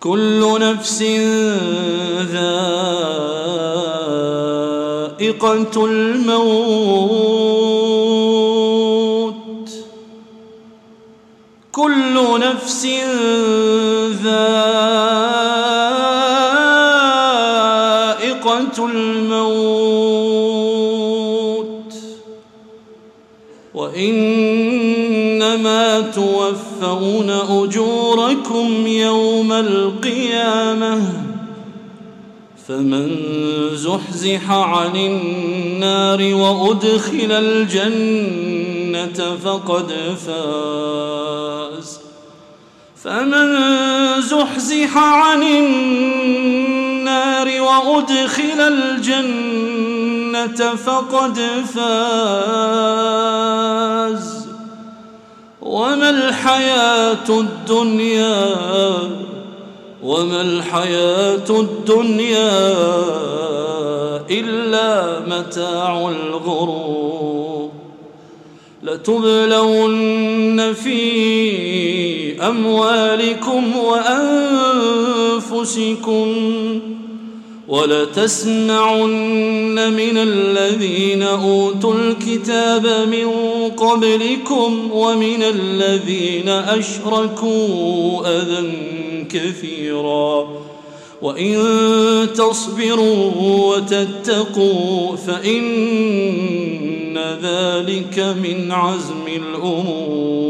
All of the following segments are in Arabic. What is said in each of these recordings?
كل نفس ذائقة الموت. كل نفس ذائقة الموت. توفون أجوركم يوم القيامة فمن زحزح عن النار وأدخل الجنة فقد فاز فمن زحزح عن النار وأدخل الجنة فقد فاز وما الحياة الدنيا؟ وما الحياة الدنيا إلا متاع الغرور. لتبلون في أموالكم وأنفسكم ولتسمعن من الذين أوتوا الكتاب من قبلكم ومن الذين أشركوا أذى كثيرا وإن تصبروا وتتقوا فإن ذلك من عزم الأمور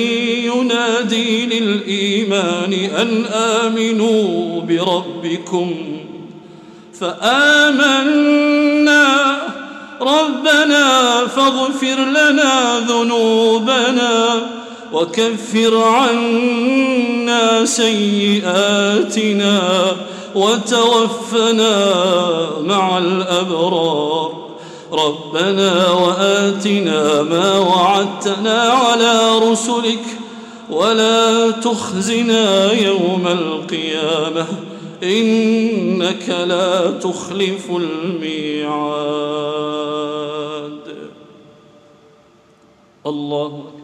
بالإيمان أن آمنوا بربكم فآمنا. ربنا فاغفر لنا ذنوبنا وكفر عنا سيئاتنا وتوفنا مع الأبرار. ربنا وآتنا ما وعدتنا على رسلك ولا تخزنا يوم القيامة إنك لا تخلف الميعاد. الله أكبر.